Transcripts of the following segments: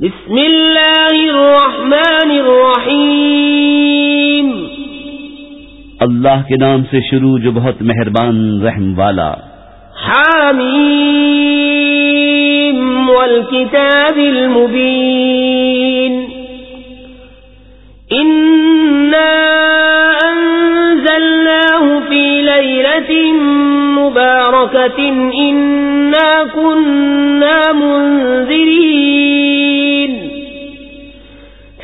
بسم اللہ الرحمن الرحیم اللہ کے نام سے شروع جو بہت مہربان رحم والا حامیم والکتاب المبین. انا انزلناه في ليلة مباركة انا كنا منذرين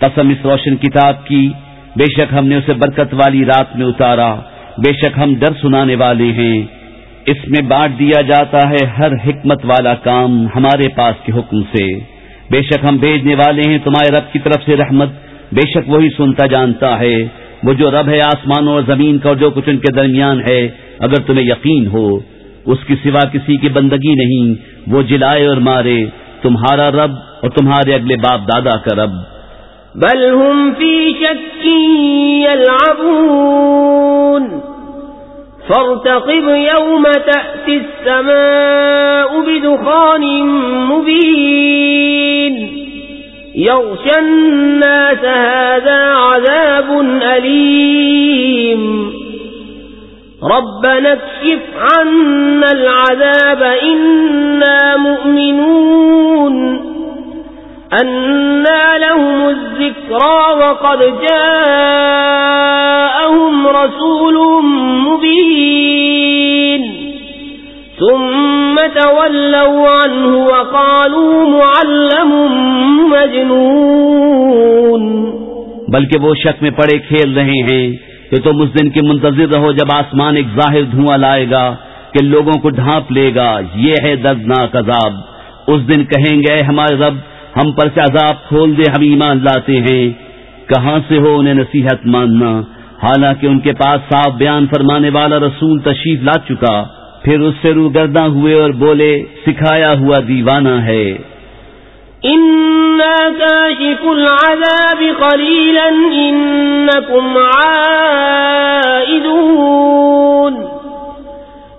قسم اس روشن کتاب کی، بے شک ہم نے اسے برکت والی رات میں اتارا۔ بے شک ہم ڈر سنانے والے ہیں۔ اس میں بانٹ دیا جاتا ہے ہر حکمت والا کام ہمارے پاس کے حکم سے۔ بے شک ہم بھیجنے والے ہیں تمہارے رب کی طرف سے رحمت۔ بے شک وہی سنتا جانتا ہے۔ وہ جو رب ہے آسمانوں اور زمین کا اور جو کچھ ان کے درمیان ہے، اگر تمہیں یقین ہو، اس کی سوا کسی کی بندگی نہیں۔ وہ جلائے اور مارے۔ تمہارا رب اور تمہارے اگلے باپ دادا کا رب۔ بل هم في شك يلعبون فارتقب يوم تأتي السماء بدخان مبين يغشى الناس هذا عذاب أليم ربنا اكشف عنا العذاب إنا مؤمنون. أنا لهم الذكرى وقد جاءهم رسول مبين ثم تولوا عنه وقالوا معلم مجنون بلکہ وہ شک میں پڑے کھیل رہے ہیں کہ تم اس دن کے منتظر رہو جب آسمان ایک ظاہر دھواں لائے گا کہ لوگوں کو ڈھانپ لے گا، یہ ہے دردناک عذاب۔ اس دن کہیں گے ہمارے رب ہم پر سے عذاب کھول دے، ہم ایمان لاتے ہیں۔ کہاں سے ہو انہیں نصیحت ماننا؟ حالانکہ ان کے پاس صاف بیان فرمانے والا رسول تشریف لا چکا۔ پھر اس سے رو ہوئے اور بولے، سکھایا ہوا دیوانہ ہے۔ العذاب قليلا عائدون۔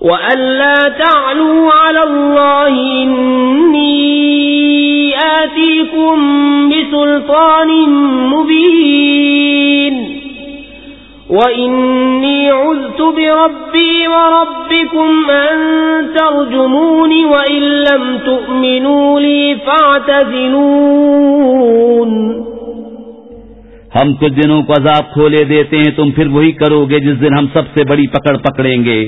وأن لا تعلوا على الله إني آتيكم بسلطان مبين وإني عذت بربي وربكم أن ترجمون وإن لم تؤمنوا لي فاعتذنون ہم کچھ دنوں کو عذاب کھولے دیتے ہیں، تم پھر وہی کرو گے جس دن ہم سب سے بڑی پکڑ پکڑیں گے۔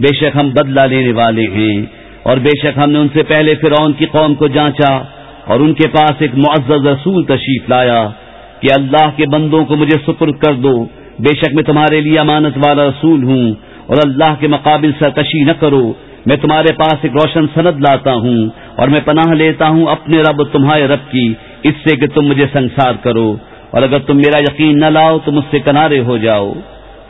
بے شک ہم بدلہ لینے والے ہیں اور بے شک ہم نے ان سے پہلے فرعون کی قوم کو جانچا اور ان کے پاس ایک معزز رسول تشریف لایا کہ اللہ کے بندوں کو مجھے سپرد کر دو۔ بے شک میں تمہارے لیے امانت والا رسول ہوں اور اللہ کے مقابل سرکشی نہ کرو۔ میں تمہارے پاس ایک روشن سند لاتا ہوں اور میں پناہ لیتا ہوں اپنے رب تمہارے رب کی، اس سے کہ تم مجھے سنسار کرو۔ اور اگر تم میرا یقین نہ لاؤ تو مجھ سے کنارے ہو جاؤ۔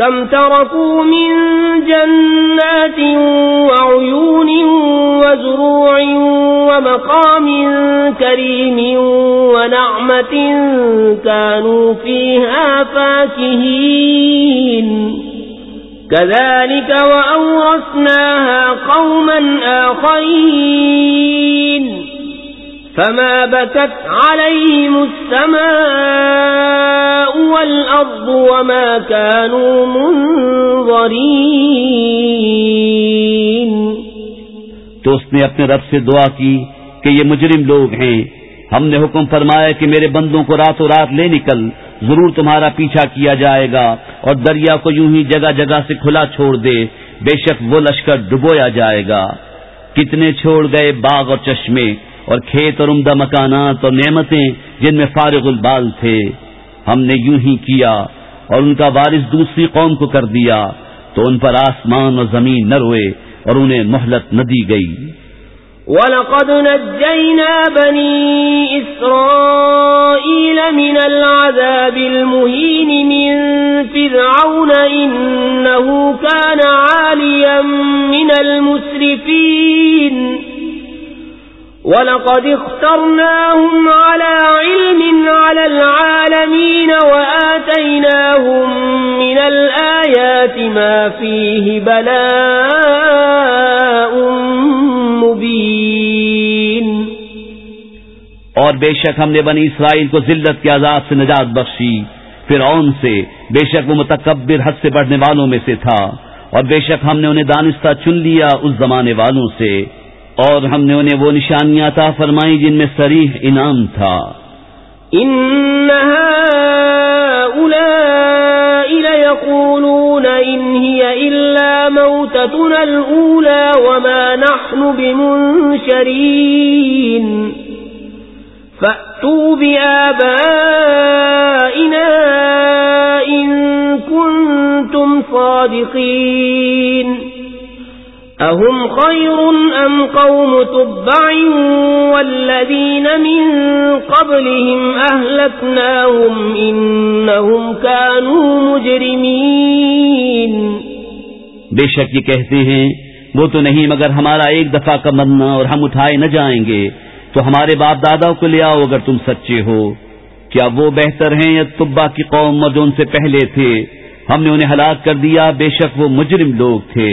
كم تركوا من جنات وعيون وزروع ومقام كريم ونعمة كانوا فيها فاكهين. كذلك وأورثناها قوما آخرين. فما بكت عليهم السماء والأرض وما كانوا منظرين. تو اس نے اپنے رب سے دعا کی کہ یہ مجرم لوگ ہیں۔ ہم نے حکم فرمایا کہ میرے بندوں کو راتوں رات لے نکل، ضرور تمہارا پیچھا کیا جائے گا اور دریا کو یوں ہی جگہ جگہ سے کھلا چھوڑ دے، بے شک وہ لشکر ڈبویا جائے گا۔ کتنے چھوڑ گئے باغ اور چشمے اور کھیت اور عمدہ مکانات اور نعمتیں جن میں فارغ البال تھے۔ ہم نے یوں ہی کیا اور ان کا وارث دوسری قوم کو کر دیا تو ان پر آسمان اور زمین نہ روئے اور انہیں مہلت نہ دی گئی۔ وَلَقَدْ نَجَّيْنَا بَنِي إِسْرَائِيلَ مِنَ الْعَذَابِ الْمُهِينِ مِنْ فِرْعَوْنَ إِنَّهُ كَانَ عَالِيًا مِنَ الْمُسْرِفِينَ وَلَقَدْ اخْتَرْنَاهُمْ عَلَى عِلْمٍ عَلَى الْعَالَمِينَ وَآتَيْنَاهُمْ مِنَ الْآيَاتِ مَا فِيهِ بَلَاءٌ مُبِينٌ۔ اور بے شک ہم نے بنی اسرائیل کو ذلت کے عذاب سے نجات بخشی۔ فرعون سے بے شک وہ متکبر حد سے بڑھنے والوں میں سے تھا۔ اور بے شک ہم نے انہیں دانستہ چن لیا اس زمانے والوں سے۔ اور ہم نے انہیں وہ نشانیاں عطا فرمائی جن میں سریح انعام تھا۔ إن هؤلاء ليقولون إن هي إلا موتتنا الأولى وما نحن بمنشرين فأتوا بآبائنا إن كنتم صادقين أهم خير أم قوم تبع والذين من قبلهم أهلكناهم إنهم كانوا مجرمين بے شک یہ کہتے ہیں، وہ تو نہیں مگر ہمارا ایک دفعہ کا مرنا اور ہم اٹھائے نہ جائیں گے، تو ہمارے باپ دادا کو لے آؤ اگر تم سچے ہو۔ کیا وہ بہتر ہیں یا تبا کی قوم اور جو ان سے پہلے تھے؟ ہم نے انہیں ہلاک کر دیا، بے شک وہ مجرم لوگ تھے۔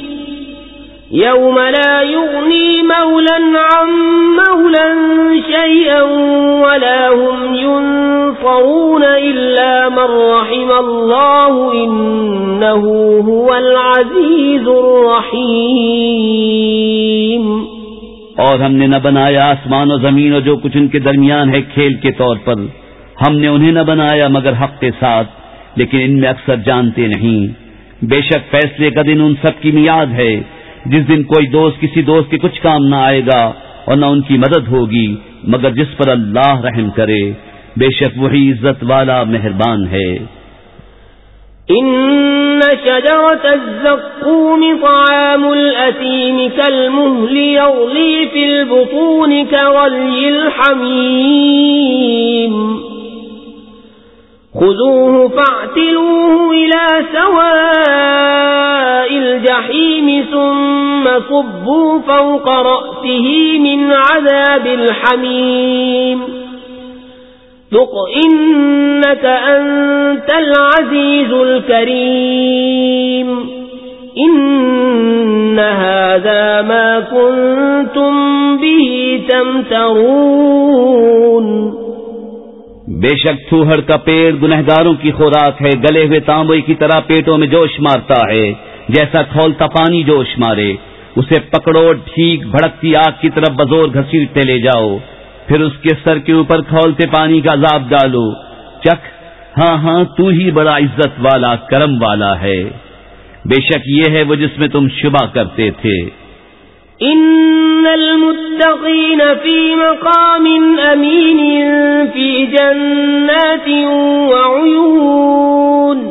يوم لا يغني مولا عن مولا شيئا ولا هم ينصرون إلا من رحم الله إنه هو العزيز الرحيم اور ہم نے نہ بنایا آسمان و زمین اور جو کچھ ان کے درمیان ہے کھیل کے طور پر۔ ہم نے انہیں نہ بنایا مگر حق کے ساتھ، لیکن ان میں اکثر جانتے نہیں۔ بے شک فیصلے کا دن ان سب کی میاد ہے۔ جس دن کوئی دوست کسی دوست کے کچھ کام نہ آئے گا اور نہ ان کی مدد ہوگی، مگر جس پر اللہ رحم کرے، بے شک وہی عزت والا مہربان ہے۔ إن شجرة الزقوم طعام الأثيم كالمهل يغلي في البطون كغلي الحميم خذوه فاعتلوه إلى سواء الجحيم ثم صبوا فوق رأسه من عذاب الحميم. ذق إنك أنت العزيز الكريم. إن هذا ما كنتم به تمترون. بے شک تھوہر کا پیڑ گنہگاروں کی خوراک ہے، گلے ہوئے تانبئی کی طرح پیٹوں میں جوش مارتا ہے۔ جیسا کھولتا پانی جوش مارے، اسے پکڑو ٹھیک بھڑکتی آگ کی طرف بزور گھسیٹتے لے جاؤ۔ پھر اس کے سر کے اوپر کھولتے پانی کا عذاب ڈالو۔ چکھ ہاں ہاں تو ہی بڑا عزت والا، کرم والا ہے۔ بے شک یہ ہے وہ جس میں تم شبہ کرتے تھے۔ ان المتقین فی مقام امین فی جنات وعیون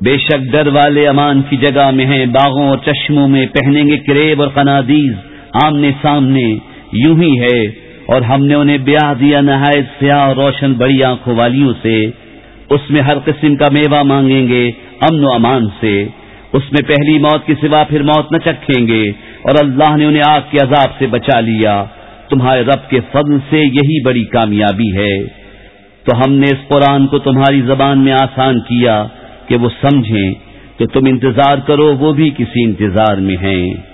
بے شک ڈر والے امان کی جگہ میں ہیں، باغوں اور چشموں میں پہنیں گے کریب اور قنادیز، آمنے سامنے یوں ہی ہے۔ اور ہم نے انہیں بیاہ دیا نہایت سیاہ اور روشن بڑی آنکھوں والیوں سے۔ اس میں ہر قسم کا میوہ مانگیں گے امن و امان سے۔ اس میں پہلی موت کے سوا پھر موت نہ چکھیں گے۔ اور اللہ نے انہیں آگ کے عذاب سے بچا لیا۔ تمہارے رب کے فضل سے یہی بڑی کامیابی ہے۔ تو ہم نے اس قرآن کو تمہاری زبان میں آسان کیا۔ کہ وہ سمجھیں کہ تم انتظار کرو وہ بھی کسی انتظار میں ہیں۔